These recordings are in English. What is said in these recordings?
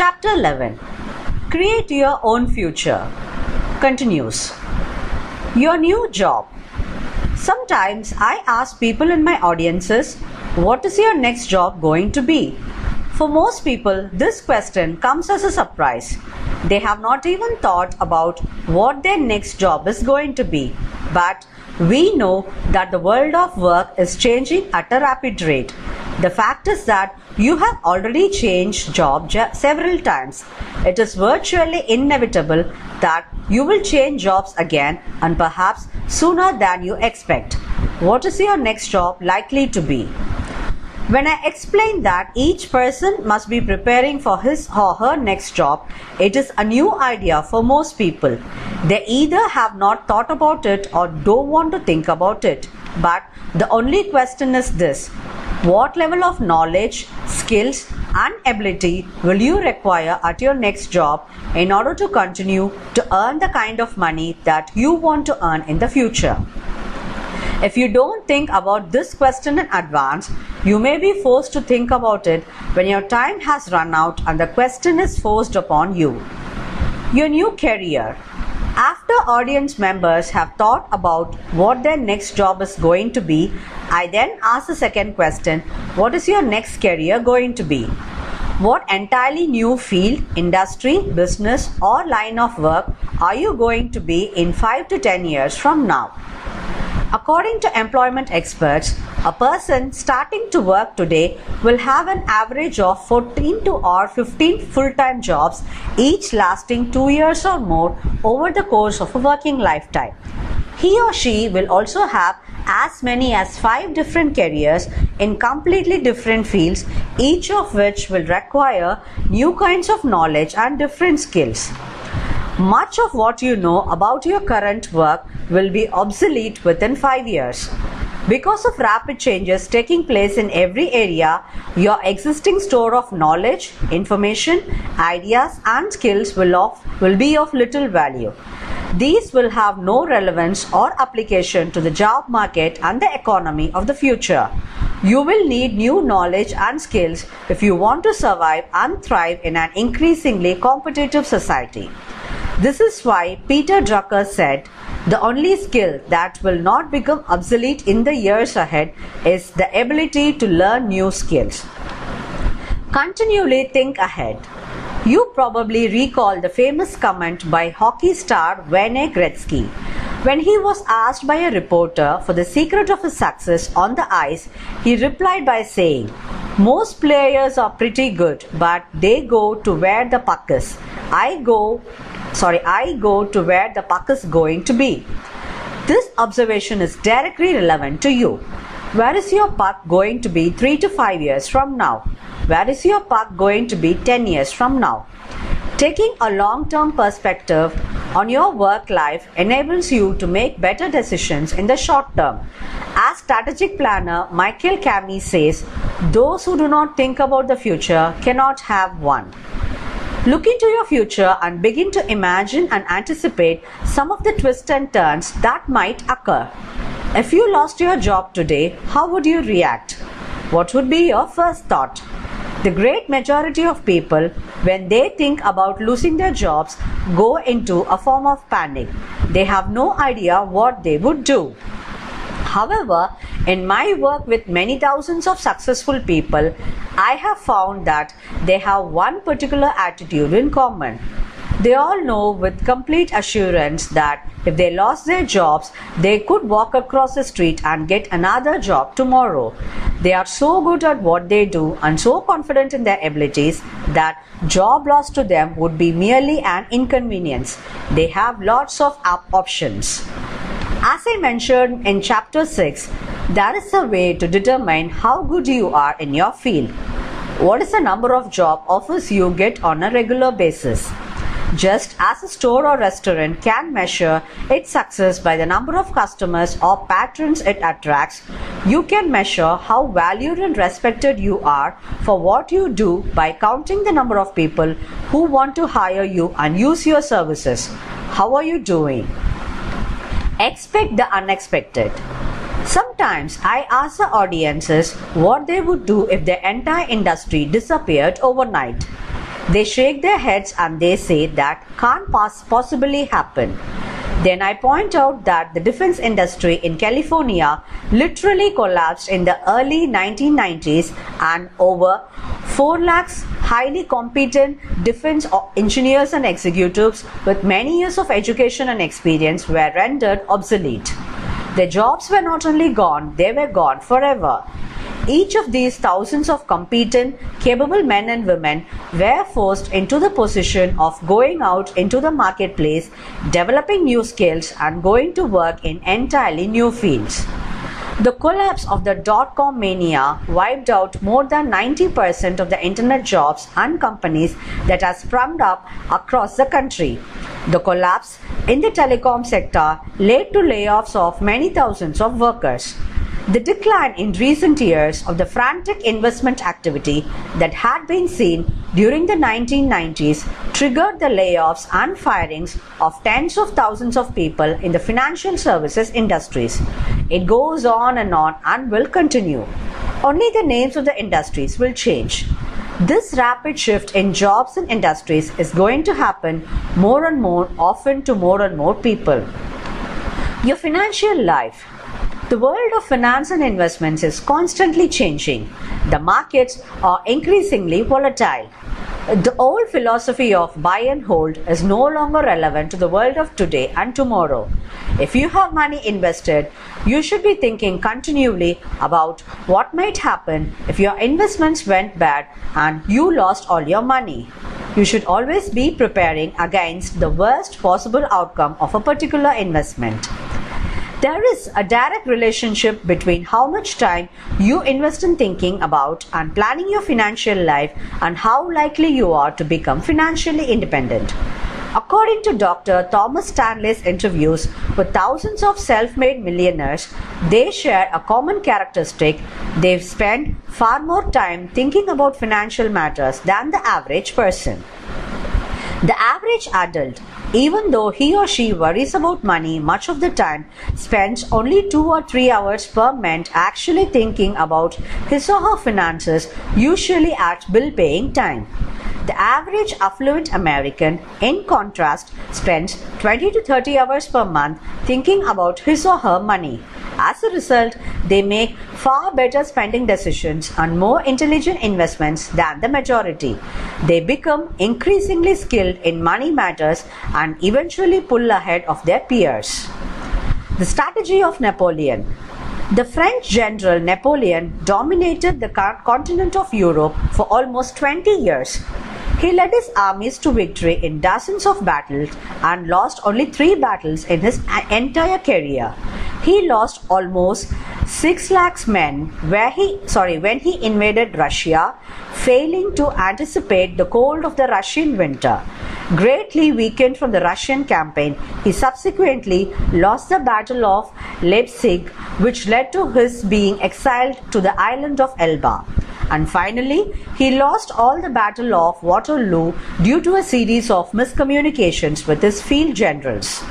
Chapter 11 Create Your Own Future continues. Your new job. Sometimes I ask people in my audiences, What is your next job going to be? For most people, this question comes as a surprise. They have not even thought about what their next job is going to be. But we know that the world of work is changing at a rapid rate. The fact is that you have already changed job several times. It is virtually inevitable that you will change jobs again and perhaps sooner than you expect. What is your next job likely to be? When I explain that each person must be preparing for his or her next job, it is a new idea for most people. They either have not thought about it or don't want to think about it. But the only question is this what level of knowledge, skills, and ability will you require at your next job in order to continue to earn the kind of money that you want to earn in the future? If you don't think about this question in advance, you may be forced to think about it when your time has run out and the question is forced upon you. Your new career. After audience members have thought about what their next job is going to be, I then ask the second question What is your next career going to be? What entirely new field, industry, business, or line of work are you going to be in 5 to 10 years from now? According to employment experts, a person starting to work today will have an average of 14 to or 15 full-time jobs, each lasting 2 years or more over the course of a working lifetime. He or she will also have as many as 5 different careers in completely different fields, each of which will require new kinds of knowledge and different skills. Much of what you know about your current work will be obsolete within 5 years. Because of rapid changes taking place in every area, your existing store of knowledge, information, ideas, and skills will, of, will be of little value. These will have no relevance or application to the job market and the economy of the future. You will need new knowledge and skills if you want to survive and thrive in an increasingly competitive society. This is why Peter Drucker said, the only skill that will not become obsolete in the years ahead is the ability to learn new skills. Continually think ahead. You probably recall the famous comment by hockey star Wayne Gretzky. When he was asked by a reporter for the secret of his success on the ice, he replied by saying, Most players are pretty good, but they go to where the puck is. I go sorry, I go to where the puck is going to be. This observation is directly relevant to you. Where is your puck going to be 3 to 5 years from now? Where is your puck going to be 10 years from now? Taking a long term perspective on your work life enables you to make better decisions in the short term. As strategic planner Michael Kami says, those who do not think about the future cannot have one. Look into your future and begin to imagine and anticipate some of the twists and turns that might occur. If you lost your job today, how would you react? What would be your first thought? The great majority of people, when they think about losing their jobs, go into a form of panic. They have no idea what they would do. However, in my work with many thousands of successful people, I have found that they have one particular attitude in common. They all know with complete assurance that if they lost their jobs, they could walk across the street and get another job tomorrow. They are so good at what they do and so confident in their abilities that job loss to them would be merely an inconvenience. They have lots of options. As I mentioned in chapter 6, there is a way to determine how good you are in your field. What is the number of job offers you get on a regular basis? Just as a store or restaurant can measure its success by the number of customers or patrons it attracts, you can measure how valued and respected you are for what you do by counting the number of people who want to hire you and use your services. How are you doing? Expect the unexpected. Sometimes I ask the audiences what they would do if the entire industry disappeared overnight. They shake their heads and they say that can't possibly happen. Then I point out that the defense industry in California literally collapsed in the early 1990s and over 4 lakhs highly competent defense engineers and executives with many years of education and experience were rendered obsolete. Their jobs were not only gone, they were gone forever. Each of these thousands of competent, capable men and women were forced into the position of going out into the marketplace, developing new skills, and going to work in entirely new fields. The collapse of the dot com mania wiped out more than 90% of the internet jobs and companies that have sprung up across the country. The collapse in the telecom sector led to layoffs of many thousands of workers. The decline in recent years of the frantic investment activity that had been seen during the 1990s triggered the layoffs and firings of tens of thousands of people in the financial services industries. It goes on and on and will continue. Only the names of the industries will change. This rapid shift in jobs and industries is going to happen more and more often to more and more people. Your financial life the world of finance and investments is constantly changing. The markets are increasingly volatile. The old philosophy of buy and hold is no longer relevant to the world of today and tomorrow. If you have money invested, you should be thinking continually about what might happen if your investments went bad and you lost all your money. You should always be preparing against the worst possible outcome of a particular investment. There is a direct relationship between how much time you invest in thinking about and planning your financial life and how likely you are to become financially independent. According to Dr. Thomas Stanley's interviews with thousands of self made millionaires, they share a common characteristic. They've spent far more time thinking about financial matters than the average person. The average adult, even though he or she worries about money much of the time, spends only two or three hours per month actually thinking about his or her finances, usually at bill paying time. The average affluent American, in contrast, spends 20 to 30 hours per month thinking about his or her money. As a result, they make far better spending decisions and more intelligent investments than the majority. They become increasingly skilled in money matters and eventually pull ahead of their peers. The strategy of Napoleon. The French general Napoleon dominated the continent of Europe for almost 20 years. He led his armies to victory in dozens of battles and lost only three battles in his uh, entire career. He lost almost 6 lakhs men where he sorry when he invaded Russia, failing to anticipate the cold of the Russian winter. Greatly weakened from the Russian campaign, he subsequently lost the Battle of Leipzig, which led to his being exiled to the island of Elba. And finally, he lost all the Battle of Waterloo due to a series of miscommunications with his field generals.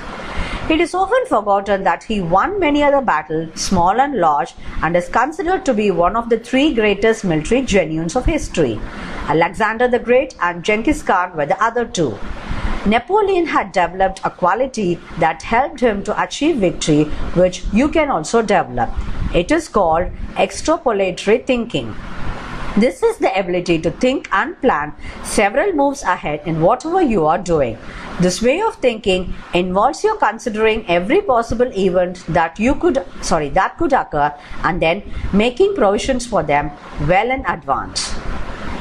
It is often forgotten that he won many other battles, small and large, and is considered to be one of the three greatest military geniuses of history. Alexander the Great and Genghis Khan were the other two. Napoleon had developed a quality that helped him to achieve victory, which you can also develop. It is called extrapolatory thinking. This is the ability to think and plan several moves ahead in whatever you are doing. This way of thinking involves you considering every possible event that you could sorry that could occur and then making provisions for them well in advance.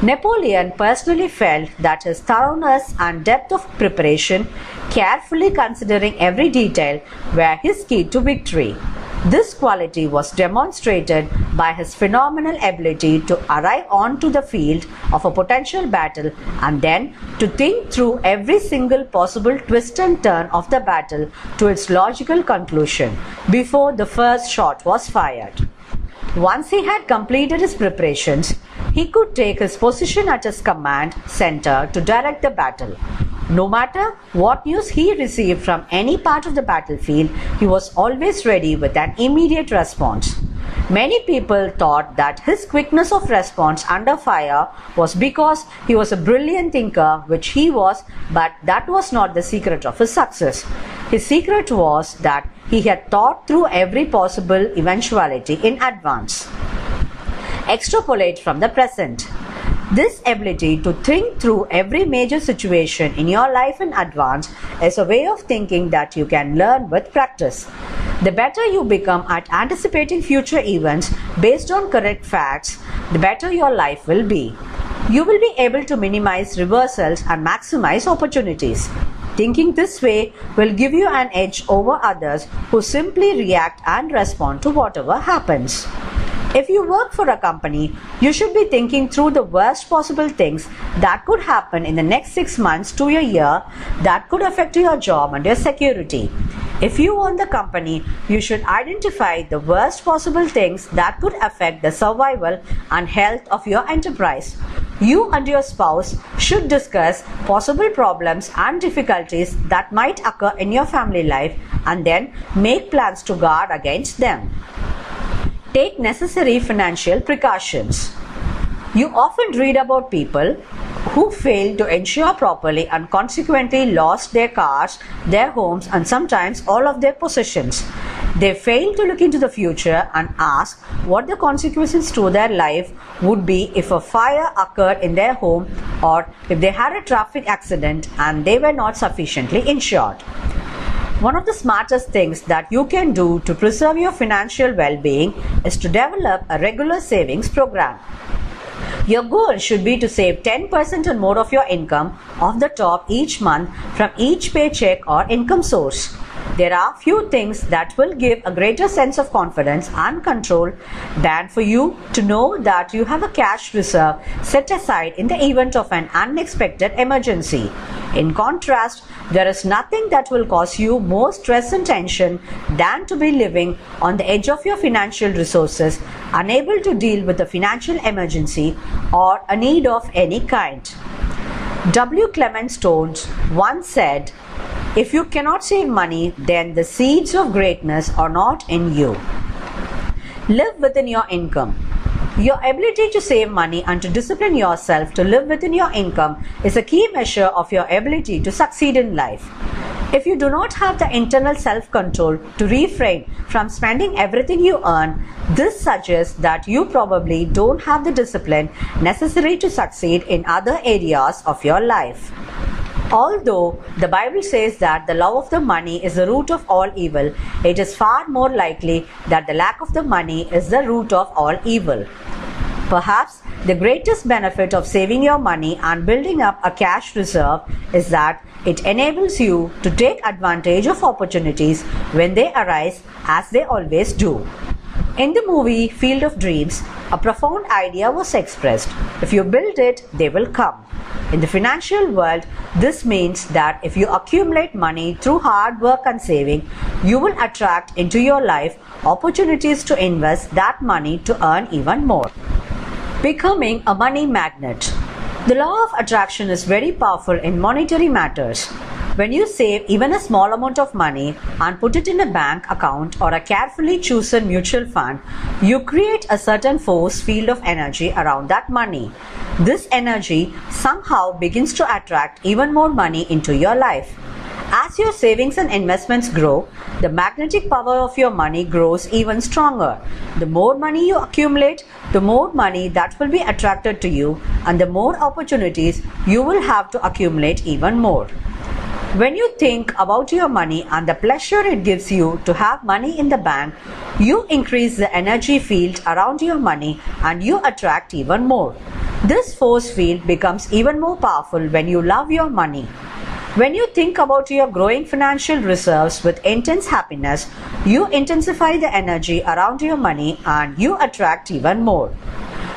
Napoleon personally felt that his thoroughness and depth of preparation, carefully considering every detail, were his key to victory. This quality was demonstrated by his phenomenal ability to arrive onto the field of a potential battle and then to think through every single possible twist and turn of the battle to its logical conclusion before the first shot was fired. Once he had completed his preparations, he could take his position at his command center to direct the battle. No matter what news he received from any part of the battlefield, he was always ready with an immediate response. Many people thought that his quickness of response under fire was because he was a brilliant thinker, which he was, but that was not the secret of his success. His secret was that he had thought through every possible eventuality in advance. Extrapolate from the present. This ability to think through every major situation in your life in advance is a way of thinking that you can learn with practice. The better you become at anticipating future events based on correct facts, the better your life will be. You will be able to minimize reversals and maximize opportunities. Thinking this way will give you an edge over others who simply react and respond to whatever happens. If you work for a company, you should be thinking through the worst possible things that could happen in the next six months to a year that could affect your job and your security. If you own the company, you should identify the worst possible things that could affect the survival and health of your enterprise. You and your spouse should discuss possible problems and difficulties that might occur in your family life and then make plans to guard against them. Take necessary financial precautions. You often read about people who failed to insure properly and consequently lost their cars, their homes, and sometimes all of their possessions. They fail to look into the future and ask what the consequences to their life would be if a fire occurred in their home or if they had a traffic accident and they were not sufficiently insured. One of the smartest things that you can do to preserve your financial well-being is to develop a regular savings program. Your goal should be to save 10% or more of your income off the top each month from each paycheck or income source. There are few things that will give a greater sense of confidence and control than for you to know that you have a cash reserve set aside in the event of an unexpected emergency. In contrast, there is nothing that will cause you more stress and tension than to be living on the edge of your financial resources, unable to deal with a financial emergency or a need of any kind. W. Clement Stone once said, If you cannot save money, then the seeds of greatness are not in you. Live within your income. Your ability to save money and to discipline yourself to live within your income is a key measure of your ability to succeed in life. If you do not have the internal self control to refrain from spending everything you earn, this suggests that you probably don't have the discipline necessary to succeed in other areas of your life. Although the Bible says that the love of the money is the root of all evil, it is far more likely that the lack of the money is the root of all evil. Perhaps the greatest benefit of saving your money and building up a cash reserve is that it enables you to take advantage of opportunities when they arise, as they always do. In the movie Field of Dreams, a profound idea was expressed. If you build it, they will come. In the financial world, this means that if you accumulate money through hard work and saving, you will attract into your life opportunities to invest that money to earn even more. Becoming a money magnet. The law of attraction is very powerful in monetary matters. When you save even a small amount of money and put it in a bank account or a carefully chosen mutual fund, you create a certain force field of energy around that money. This energy somehow begins to attract even more money into your life. As your savings and investments grow, the magnetic power of your money grows even stronger. The more money you accumulate, the more money that will be attracted to you, and the more opportunities you will have to accumulate even more. When you think about your money and the pleasure it gives you to have money in the bank, you increase the energy field around your money and you attract even more. This force field becomes even more powerful when you love your money. When you think about your growing financial reserves with intense happiness, you intensify the energy around your money and you attract even more.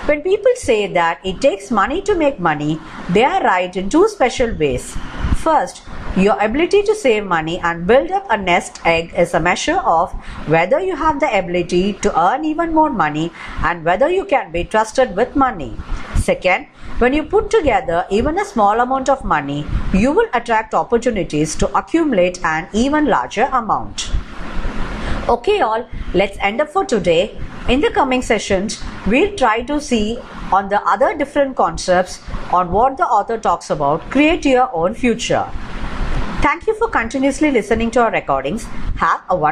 When people say that it takes money to make money, they are right in two special ways. First, your ability to save money and build up a nest egg is a measure of whether you have the ability to earn even more money and whether you can be trusted with money. Second, when you put together even a small amount of money, you will attract opportunities to accumulate an even larger amount. Okay, all, let's end up for today. In the coming sessions, we'll try to see on the other different concepts on what the author talks about. Create your own future. Thank you for continuously listening to our recordings. Have a wonderful